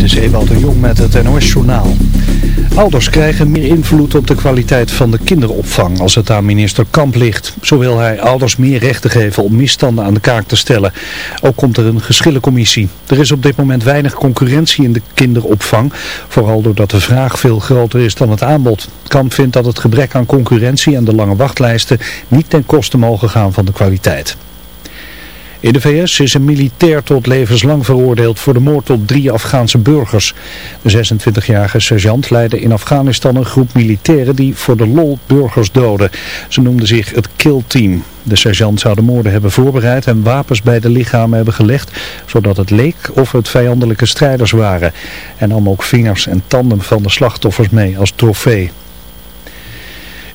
Dit is Ewout de Jong met het NOS-journaal. Ouders krijgen meer invloed op de kwaliteit van de kinderopvang als het aan minister Kamp ligt. Zo wil hij ouders meer rechten geven om misstanden aan de kaak te stellen. Ook komt er een geschillencommissie. Er is op dit moment weinig concurrentie in de kinderopvang, vooral doordat de vraag veel groter is dan het aanbod. Kamp vindt dat het gebrek aan concurrentie en de lange wachtlijsten niet ten koste mogen gaan van de kwaliteit. In de VS is een militair tot levenslang veroordeeld voor de moord op drie Afghaanse burgers. De 26-jarige sergeant leidde in Afghanistan een groep militairen die voor de lol burgers doden. Ze noemden zich het Kill Team. De sergeant zou de moorden hebben voorbereid en wapens bij de lichamen hebben gelegd, zodat het leek of het vijandelijke strijders waren. En nam ook vingers en tanden van de slachtoffers mee als trofee.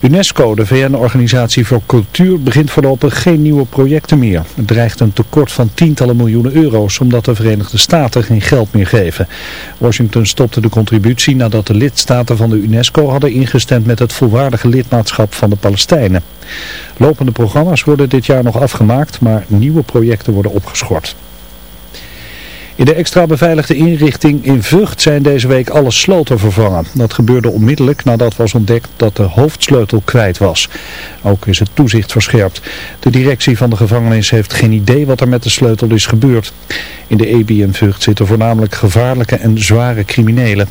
UNESCO, de VN-organisatie voor cultuur, begint voorlopig geen nieuwe projecten meer. Het dreigt een tekort van tientallen miljoenen euro's omdat de Verenigde Staten geen geld meer geven. Washington stopte de contributie nadat de lidstaten van de UNESCO hadden ingestemd met het volwaardige lidmaatschap van de Palestijnen. Lopende programma's worden dit jaar nog afgemaakt, maar nieuwe projecten worden opgeschort. In de extra beveiligde inrichting in Vught zijn deze week alle sloten vervangen. Dat gebeurde onmiddellijk nadat was ontdekt dat de hoofdsleutel kwijt was. Ook is het toezicht verscherpt. De directie van de gevangenis heeft geen idee wat er met de sleutel is gebeurd. In de EBI in Vught zitten voornamelijk gevaarlijke en zware criminelen.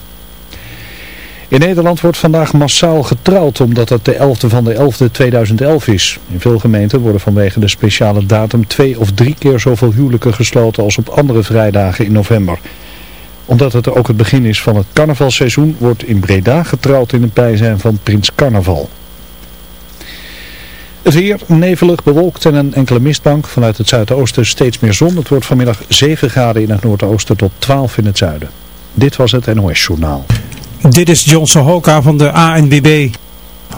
In Nederland wordt vandaag massaal getrouwd omdat het de 11e van de 11e 2011 is. In veel gemeenten worden vanwege de speciale datum twee of drie keer zoveel huwelijken gesloten als op andere vrijdagen in november. Omdat het ook het begin is van het carnavalseizoen wordt in Breda getrouwd in het bijzijn van Prins Carnaval. Het weer nevelig, bewolkt en een enkele mistbank. Vanuit het zuidoosten steeds meer zon. Het wordt vanmiddag 7 graden in het noordoosten tot 12 in het zuiden. Dit was het NOS Journaal. Dit is John Sohoka van de ANBB.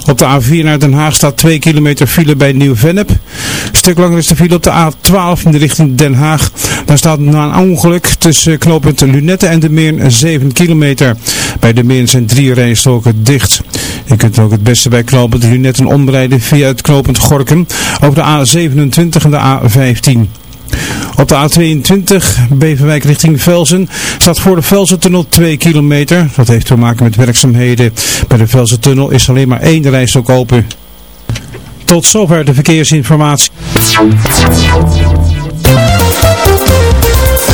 Op de A4 naar Den Haag staat 2 kilometer file bij Nieuw-Vennep. Stuk langer is de file op de A12 in de richting Den Haag. Daar staat na een ongeluk tussen knooppunt Lunette en de Meern 7 kilometer. Bij de Meern zijn drie rijstroken dicht. Je kunt ook het beste bij knooppunt Lunette omrijden via het knooppunt Gorkum over de A27 en de A15. Op de A22 Beverwijk richting Velzen staat voor de Velzentunnel 2 kilometer. Dat heeft te maken met werkzaamheden. Bij de Velzentunnel is alleen maar één rijstok open. Tot zover de verkeersinformatie.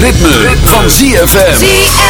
Ritme, van. ZFM.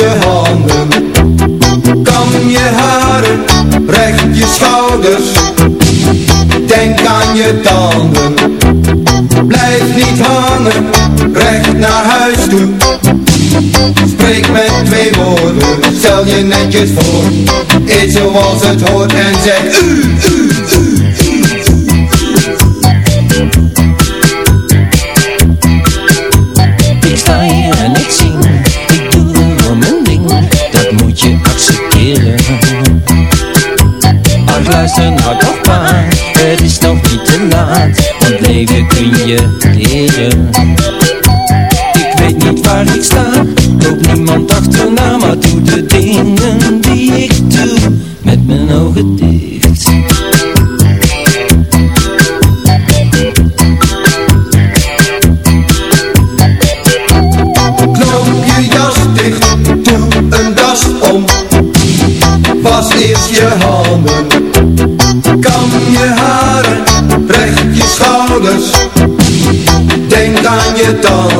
Je handen, kam je haren, recht je schouders. Denk aan je tanden, blijf niet hangen, recht naar huis toe. Spreek met twee woorden, stel je netjes voor. Eet zoals het hoort en zeg u, u, u. aan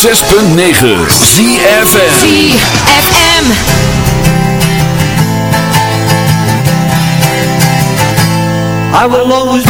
106.9 ZFN ZFM I will always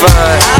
fine